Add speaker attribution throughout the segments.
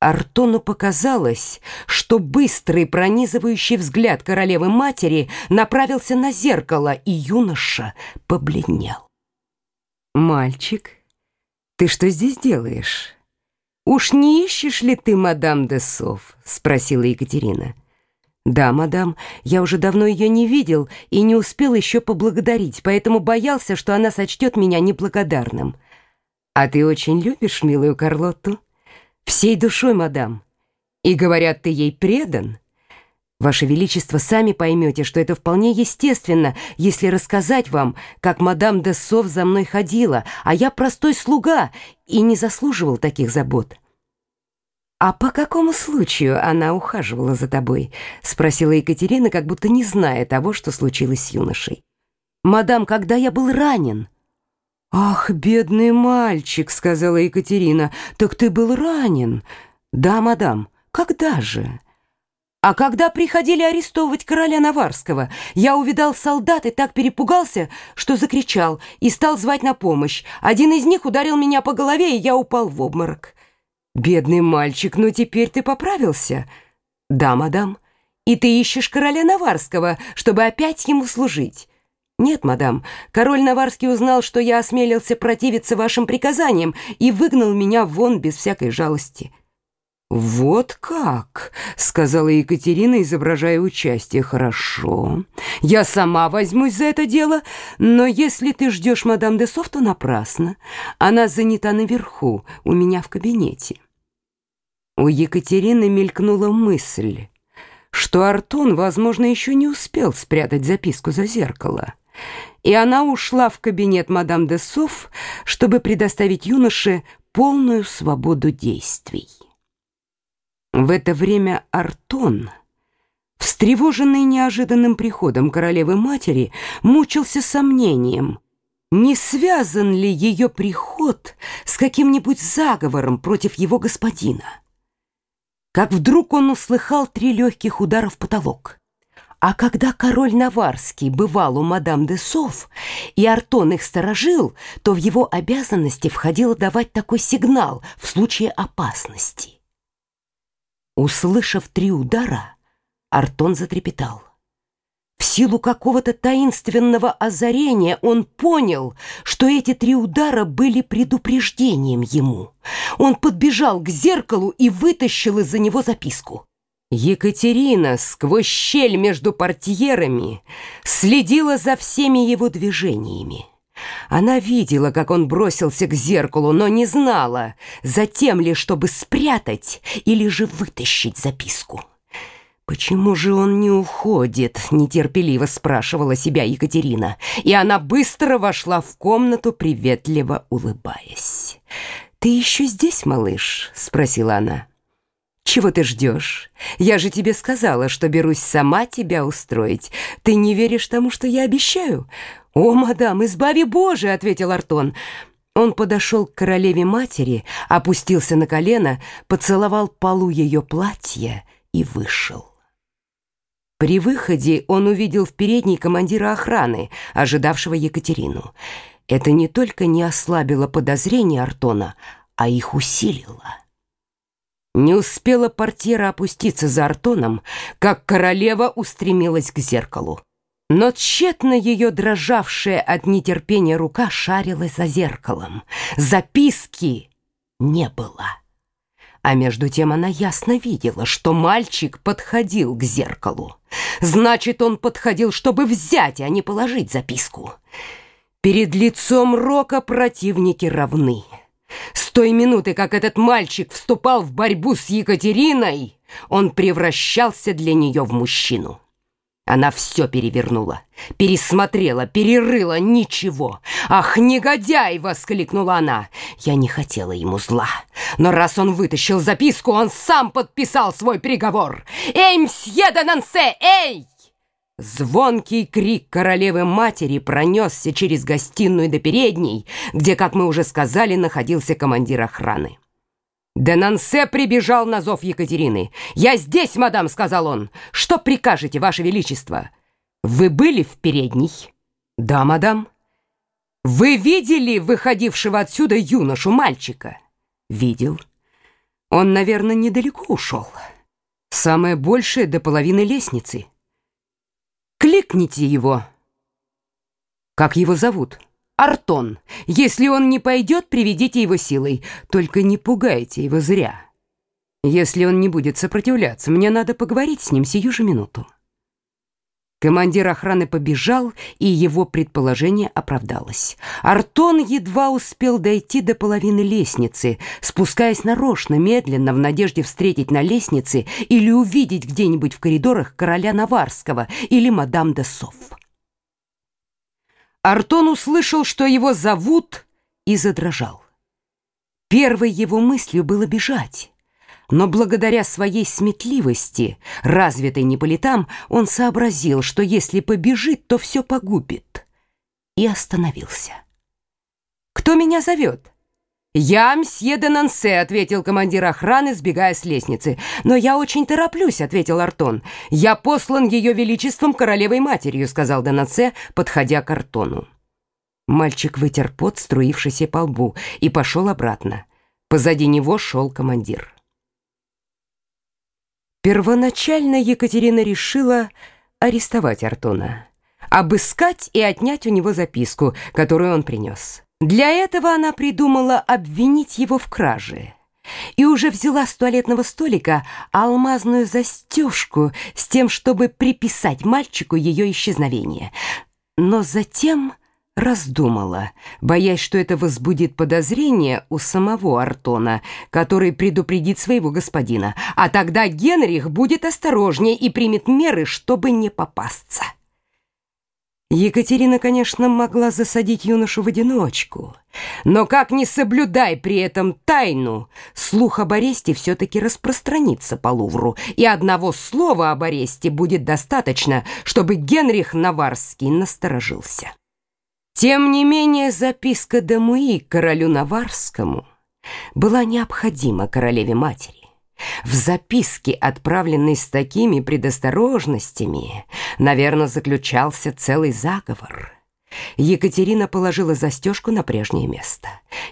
Speaker 1: Артону показалось, что быстрый пронизывающий взгляд королевы-матери направился на зеркало, и юноша побледнел. «Мальчик, ты что здесь делаешь? Уж не ищешь ли ты мадам де Сов?» — спросила Екатерина. «Да, мадам, я уже давно ее не видел и не успел еще поблагодарить, поэтому боялся, что она сочтет меня неблагодарным. А ты очень любишь милую Карлотту?» «Всей душой, мадам. И, говорят, ты ей предан?» Ваше Величество, сами поймете, что это вполне естественно, если рассказать вам, как мадам де Сов за мной ходила, а я простой слуга и не заслуживал таких забот. «А по какому случаю она ухаживала за тобой?» — спросила Екатерина, как будто не зная того, что случилось с юношей. «Мадам, когда я был ранен...» «Ах, бедный мальчик», — сказала Екатерина, — «так ты был ранен». «Да, мадам, когда же?» «А когда приходили арестовывать короля Наварского, я увидал солдат и так перепугался, что закричал и стал звать на помощь. Один из них ударил меня по голове, и я упал в обморок». «Бедный мальчик, ну теперь ты поправился?» «Да, мадам. И ты ищешь короля Наварского, чтобы опять ему служить?» «Нет, мадам, король Наварский узнал, что я осмелился противиться вашим приказаниям и выгнал меня вон без всякой жалости». «Вот как!» — сказала Екатерина, изображая участие. «Хорошо. Я сама возьмусь за это дело, но если ты ждешь мадам де Соф, то напрасно. Она занята наверху, у меня в кабинете». У Екатерины мелькнула мысль, что Артон, возможно, еще не успел спрятать записку за зеркало и она ушла в кабинет мадам де Соф, чтобы предоставить юноше полную свободу действий. В это время Артон, встревоженный неожиданным приходом королевы-матери, мучился сомнением, не связан ли ее приход с каким-нибудь заговором против его господина. Как вдруг он услыхал три легких удара в потолок. А когда король Наварский бывал у мадам де Сов, и Артон их сторожил, то в его обязанности входило давать такой сигнал в случае опасности. Услышав три удара, Артон затрепетал. В силу какого-то таинственного озарения он понял, что эти три удара были предупреждением ему. Он подбежал к зеркалу и вытащил из-за него записку. Екатерина сквозь щель между портьерами следила за всеми его движениями. Она видела, как он бросился к зеркалу, но не знала, затем ли, чтобы спрятать или же вытащить записку. «Почему же он не уходит?» — нетерпеливо спрашивала себя Екатерина, и она быстро вошла в комнату, приветливо улыбаясь. «Ты еще здесь, малыш?» — спросила она. Чего ты ждешь? Я же тебе сказала, что берусь сама тебя устроить. Ты не веришь тому, что я обещаю? О, мадам, избави Боже, ответил Артон. Он подошел к королеве-матери, опустился на колено, поцеловал полу ее платья и вышел. При выходе он увидел в передней командира охраны, ожидавшего Екатерину. Это не только не ослабило подозрения Артона, а их усилило. Не успела портьера опуститься за Артоном, как королева устремилась к зеркалу. Но тщетно ее дрожавшая от нетерпения рука шарилась за зеркалом. Записки не было. А между тем она ясно видела, что мальчик подходил к зеркалу. Значит, он подходил, чтобы взять, а не положить записку. Перед лицом Рока противники равны. С той минуты, как этот мальчик вступал в борьбу с Екатериной, он превращался для нее в мужчину. Она все перевернула, пересмотрела, перерыла, ничего. «Ах, негодяй!» — воскликнула она. Я не хотела ему зла, но раз он вытащил записку, он сам подписал свой приговор. «Эй, мсье де Нансе, эй!» Звонкий крик королевы-матери пронесся через гостиную до передней, где, как мы уже сказали, находился командир охраны. Денансе прибежал на зов Екатерины. «Я здесь, мадам!» — сказал он. «Что прикажете, ваше величество?» «Вы были в передней?» «Да, мадам». «Вы видели выходившего отсюда юношу, мальчика?» «Видел». Он, наверное, недалеко ушел. Самое большее до половины лестницы. Кликните его. Как его зовут? Артон. Если он не пойдет, приведите его силой. Только не пугайте его зря. Если он не будет сопротивляться, мне надо поговорить с ним сию же минуту. Командир охраны побежал, и его предположение оправдалось. Артон едва успел дойти до половины лестницы, спускаясь нарочно, медленно, в надежде встретить на лестнице или увидеть где-нибудь в коридорах короля Наварского или мадам де Софф. Артон услышал, что его зовут, и задрожал. Первой его мыслью было бежать. Но благодаря своей сметливости, развитой не по летам, он сообразил, что если побежит, то все погубит. И остановился. «Кто меня зовет?» «Я мсье де Нансе», — ответил командир охраны, сбегая с лестницы. «Но я очень тороплюсь», — ответил Артон. «Я послан ее величеством королевой-матерью», — сказал де Нансе, подходя к Артону. Мальчик вытер пот, струившийся по лбу, и пошел обратно. Позади него шел командир. Первоначально Екатерина решила арестовать Артона, обыскать и отнять у него записку, которую он принес. Для этого она придумала обвинить его в краже и уже взяла с туалетного столика алмазную застежку с тем, чтобы приписать мальчику ее исчезновение. Но затем раздумала, боясь, что это возбудит подозрение у самого Артона, который предупредит своего господина, а тогда Генрих будет осторожнее и примет меры, чтобы не попасться. Екатерина, конечно, могла засадить юношу в одиночку, но как не соблюдай при этом тайну, слух об аресте все-таки распространится по Лувру, и одного слова об аресте будет достаточно, чтобы Генрих Наварский насторожился. Тем не менее, записка Дамуи королю Наварскому была необходима королеве-матери. В записке, отправленной с такими предосторожностями, наверное, заключался целый заговор. Екатерина положила застежку на прежнее место.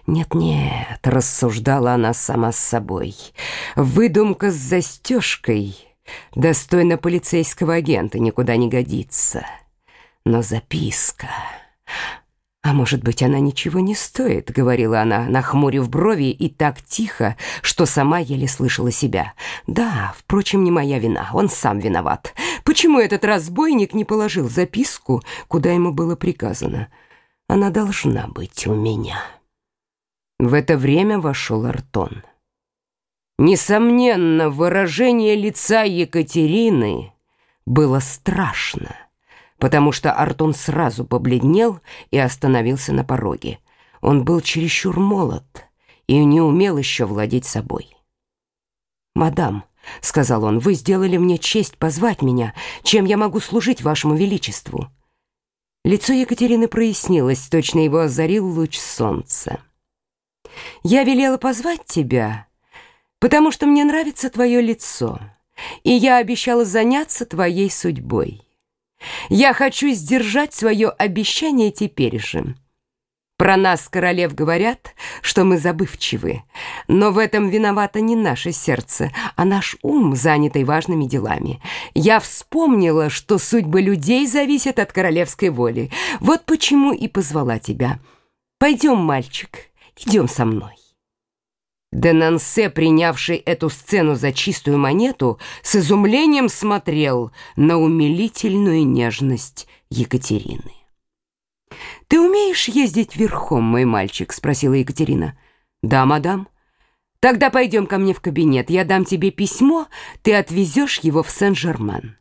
Speaker 1: «Нет-нет», — рассуждала она сама с собой, — «выдумка с застежкой достойна полицейского агента, никуда не годится. Но записка...» «А может быть, она ничего не стоит», — говорила она, нахмурив брови и так тихо, что сама еле слышала себя. «Да, впрочем, не моя вина, он сам виноват. Почему этот разбойник не положил записку, куда ему было приказано? Она должна быть у меня». В это время вошел Артон. Несомненно, выражение лица Екатерины было страшно потому что Артон сразу побледнел и остановился на пороге. Он был чересчур молод и не умел еще владеть собой. «Мадам», — сказал он, — «вы сделали мне честь позвать меня. Чем я могу служить вашему величеству?» Лицо Екатерины прояснилось, точно его озарил луч солнца. «Я велела позвать тебя, потому что мне нравится твое лицо, и я обещала заняться твоей судьбой. Я хочу сдержать свое обещание теперь же. Про нас, королев, говорят, что мы забывчивы, но в этом виновато не наше сердце, а наш ум, занятый важными делами. Я вспомнила, что судьбы людей зависят от королевской воли. Вот почему и позвала тебя. Пойдем, мальчик, идем со мной. Денансе, принявший эту сцену за чистую монету, с изумлением смотрел на умилительную нежность Екатерины. «Ты умеешь ездить верхом, мой мальчик?» — спросила Екатерина. «Да, мадам». «Тогда пойдем ко мне в кабинет. Я дам тебе письмо, ты отвезешь его в Сен-Жермен».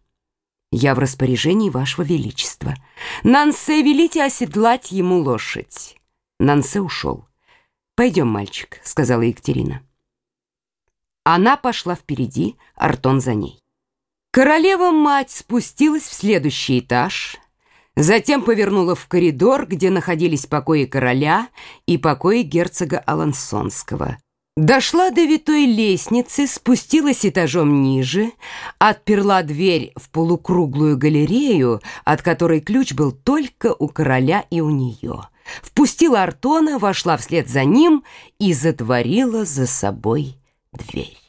Speaker 1: «Я в распоряжении вашего величества. Нансе, велите оседлать ему лошадь». Нансе ушел. «Пойдем, мальчик», — сказала Екатерина. Она пошла впереди, Артон за ней. Королева-мать спустилась в следующий этаж, затем повернула в коридор, где находились покои короля и покои герцога Алансонского. Дошла до витой лестницы, спустилась этажом ниже, отперла дверь в полукруглую галерею, от которой ключ был только у короля и у нее. Впустила Артона, вошла вслед за ним и затворила за собой дверь.